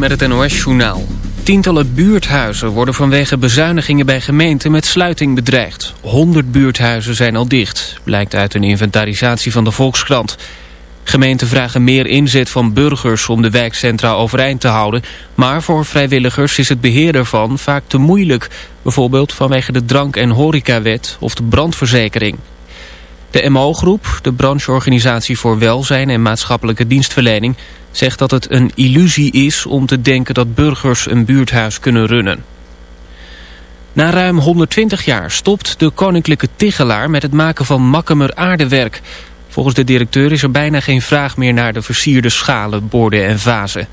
met het NOS-journaal. Tientallen buurthuizen worden vanwege bezuinigingen bij gemeenten met sluiting bedreigd. 100 buurthuizen zijn al dicht, blijkt uit een inventarisatie van de Volkskrant. Gemeenten vragen meer inzet van burgers om de wijkcentra overeind te houden. Maar voor vrijwilligers is het beheer ervan vaak te moeilijk. Bijvoorbeeld vanwege de drank- en horecawet of de brandverzekering. De MO-groep, de brancheorganisatie voor welzijn en maatschappelijke dienstverlening, zegt dat het een illusie is om te denken dat burgers een buurthuis kunnen runnen. Na ruim 120 jaar stopt de Koninklijke Tigelaar met het maken van makkemer aardewerk. Volgens de directeur is er bijna geen vraag meer naar de versierde schalen, borden en vazen.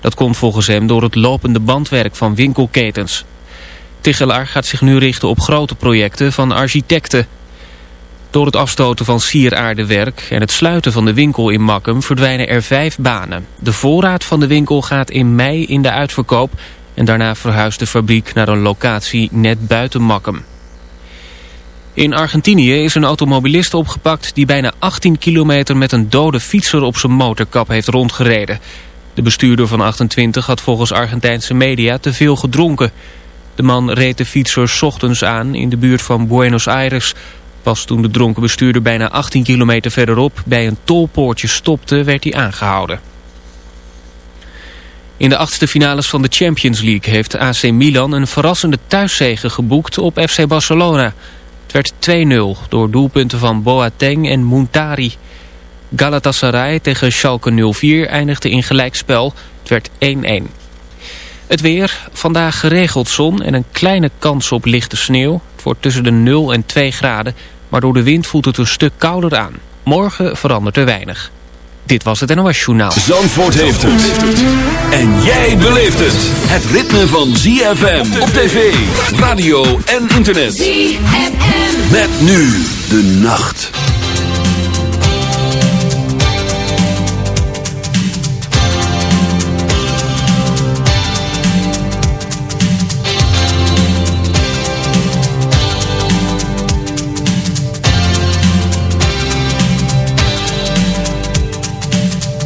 Dat komt volgens hem door het lopende bandwerk van winkelketens. Tigelaar gaat zich nu richten op grote projecten van architecten. Door het afstoten van sieraardewerk en het sluiten van de winkel in Makkum verdwijnen er vijf banen. De voorraad van de winkel gaat in mei in de uitverkoop en daarna verhuist de fabriek naar een locatie net buiten Makkum. In Argentinië is een automobilist opgepakt die bijna 18 kilometer met een dode fietser op zijn motorkap heeft rondgereden. De bestuurder van 28 had volgens Argentijnse media te veel gedronken. De man reed de fietser ochtends aan in de buurt van Buenos Aires. Pas toen de dronken bestuurder bijna 18 kilometer verderop bij een tolpoortje stopte, werd hij aangehouden. In de achtste finales van de Champions League heeft AC Milan een verrassende thuiszege geboekt op FC Barcelona. Het werd 2-0 door doelpunten van Boateng en Muntari. Galatasaray tegen Schalke 04 eindigde in gelijkspel. Het werd 1-1. Het weer, vandaag geregeld zon en een kleine kans op lichte sneeuw. Het wordt tussen de 0 en 2 graden, maar door de wind voelt het een stuk kouder aan. Morgen verandert er weinig. Dit was het NOS Journaal. Zandvoort heeft het. En jij beleeft het. Het ritme van ZFM op tv, radio en internet. ZFM. Met nu de nacht.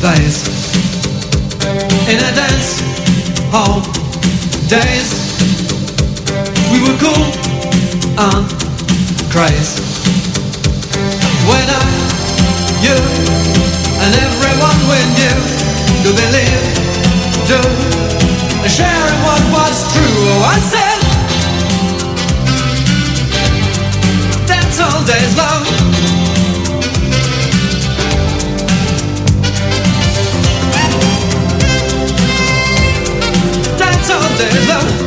Days. In a dance hall days We were cool and crazy. When I, you and everyone we knew Could believe, do share sharing what was true Oh, I said Dance all days long tristeza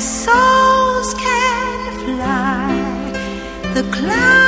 souls can fly, the clouds.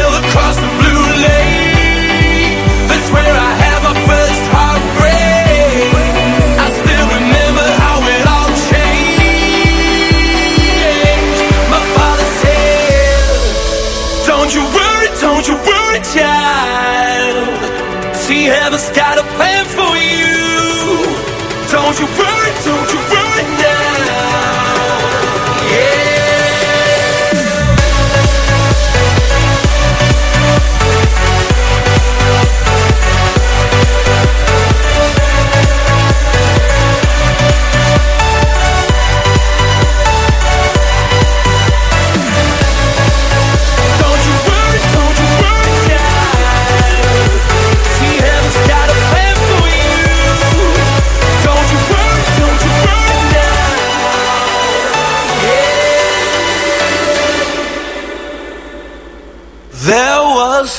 heaven's got a plan for you. Don't you worry, don't you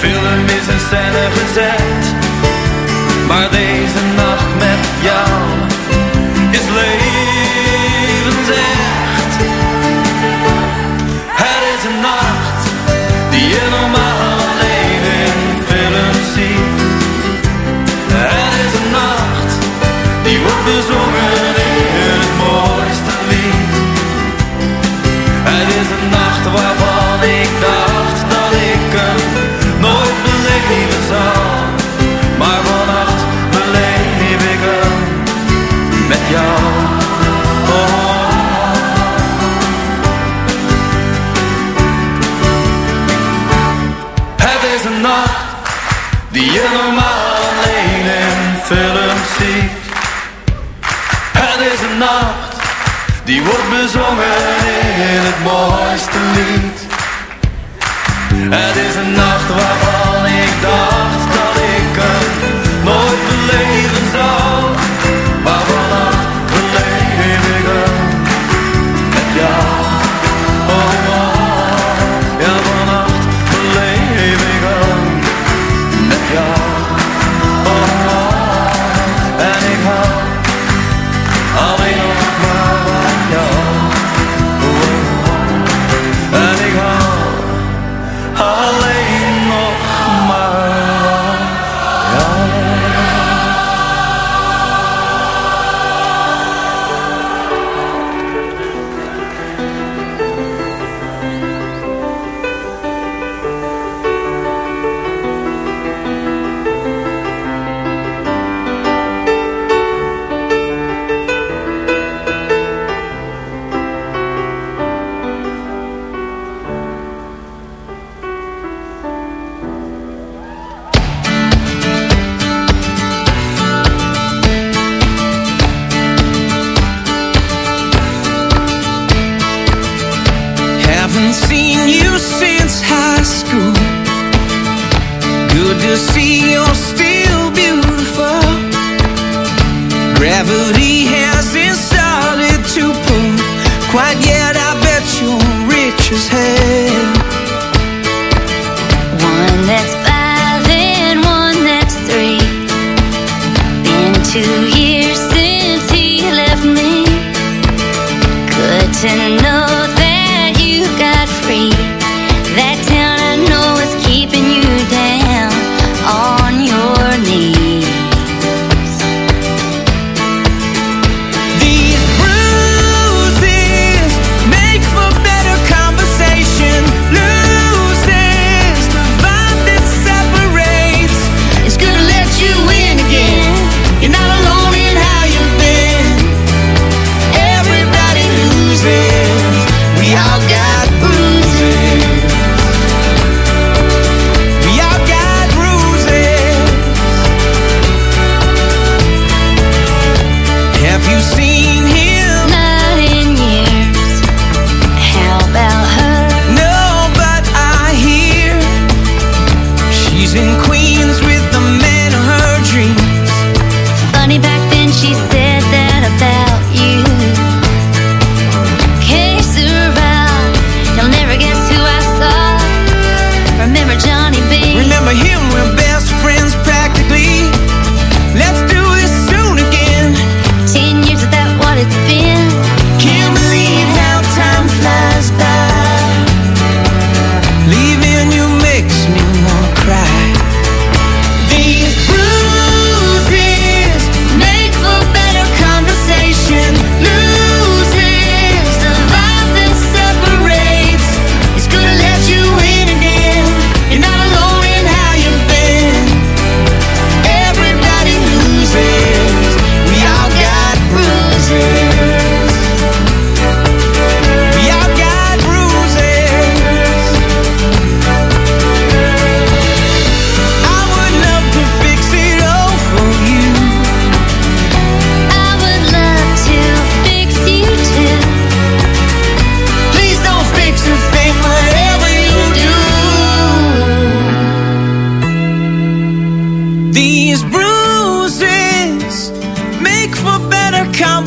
film is in scène gezet. Maar deze nacht met jou Word wordt bezongen in het mooiste lied.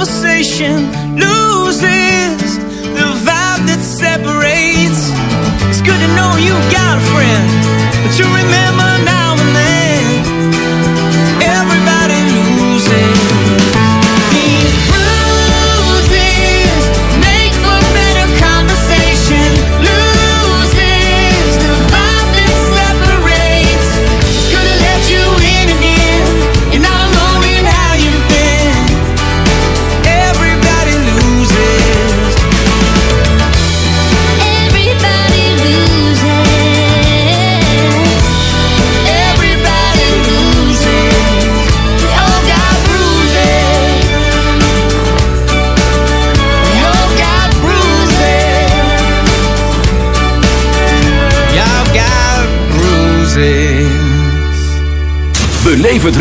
conversation loses the vibe that separates. It's good to know you got a friend, to remember.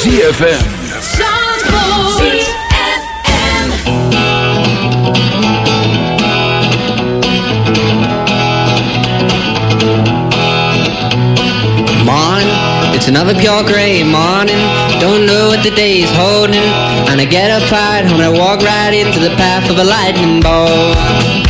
ZFM. It's another pure gray morning. Don't know what the day is holding. And I get up right home and I walk right into the path of a lightning bolt.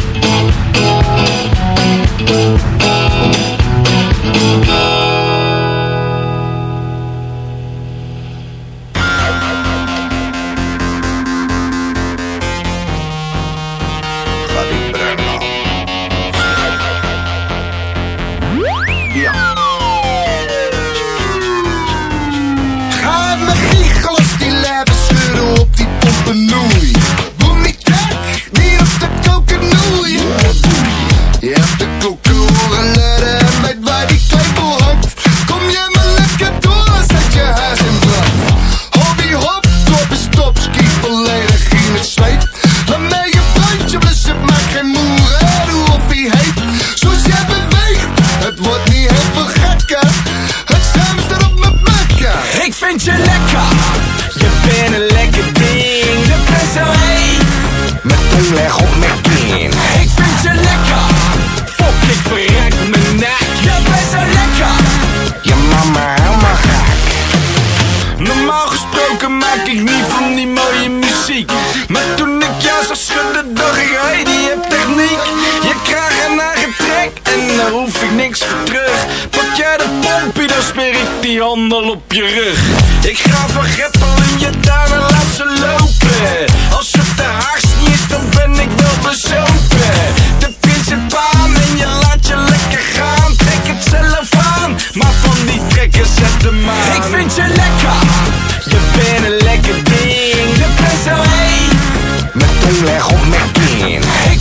daar hoef ik niks voor terug. Pak jij de pompie, dan smeer ik die handel op je rug. Ik ga van in je duim en laat ze lopen. Als het de haars niet is, dan ben ik wel bezopen. De principaal en je laat je lekker gaan. Trek het zelf aan, maar van die trekken zet de aan Ik vind je lekker, je bent een lekker ding. Je bent zo heet, mijn tong leg op mijn kin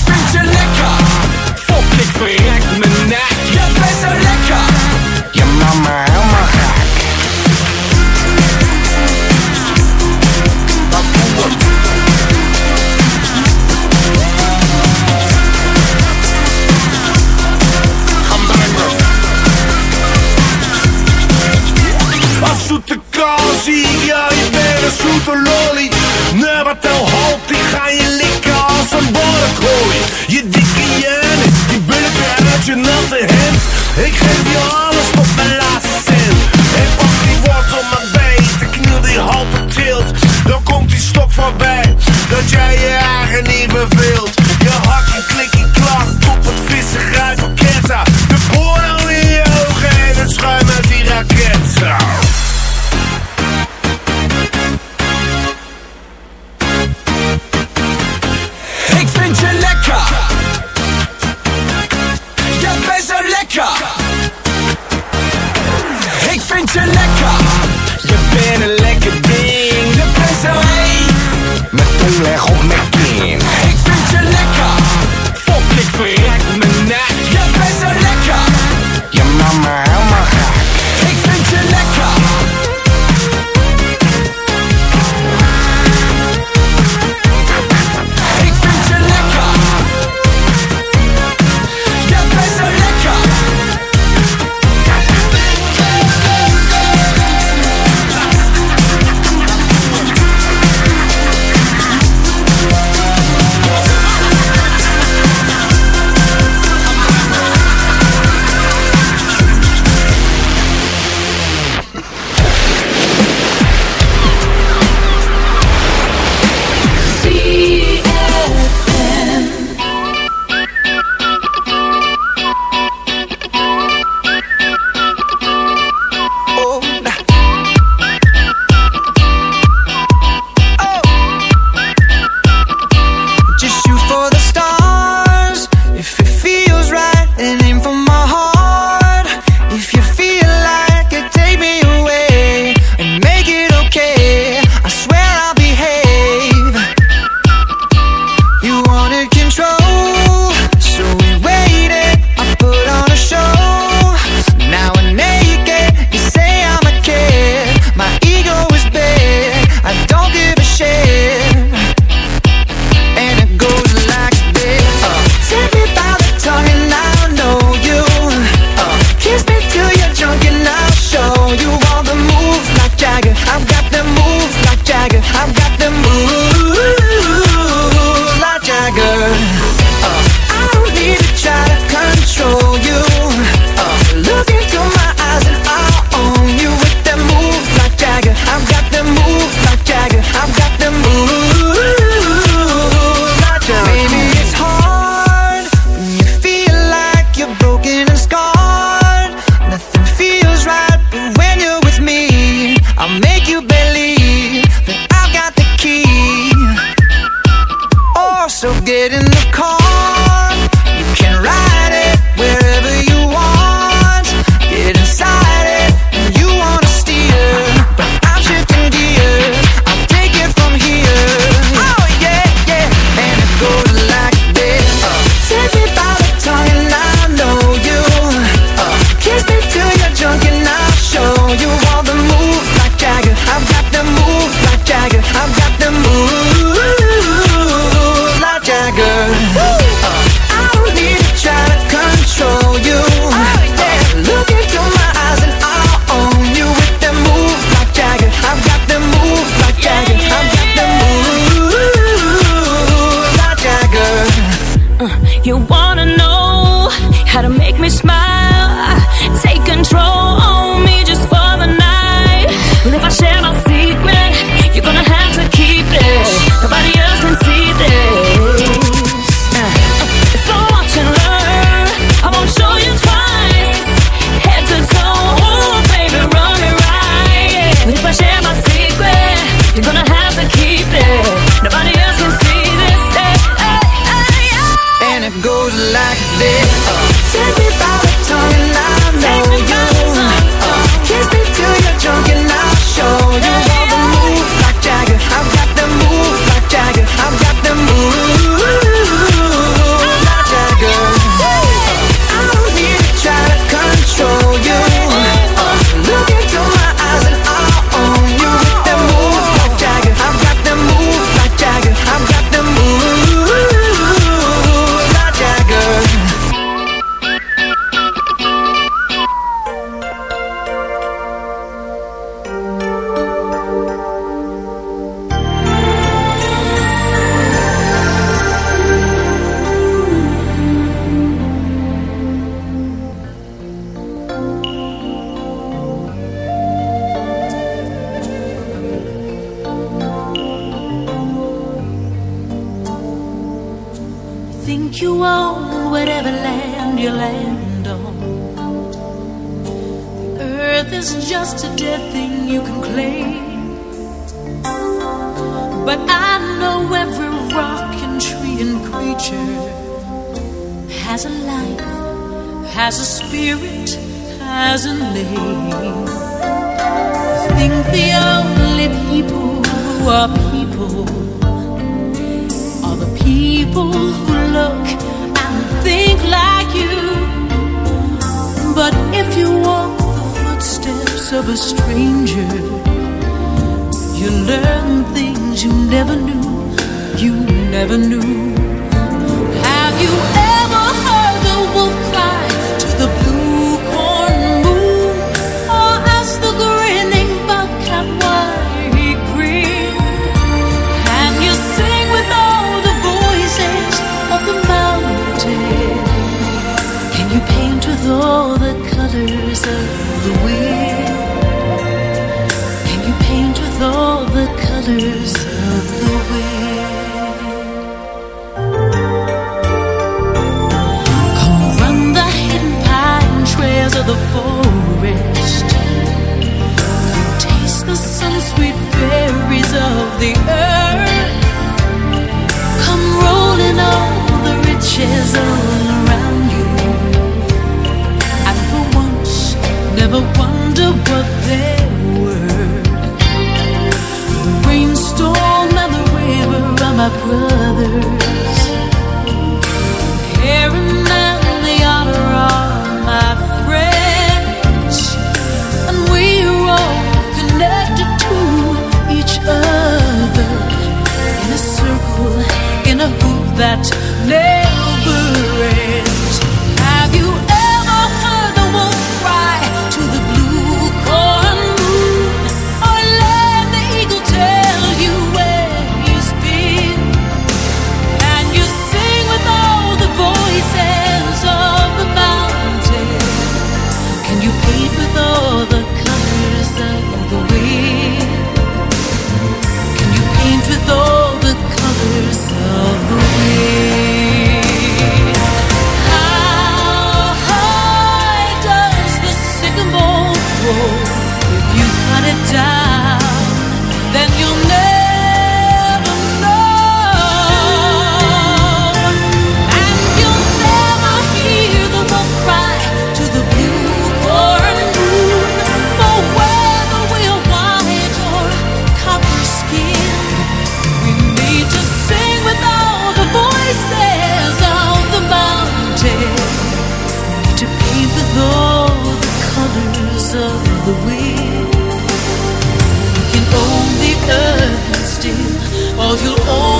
you'll always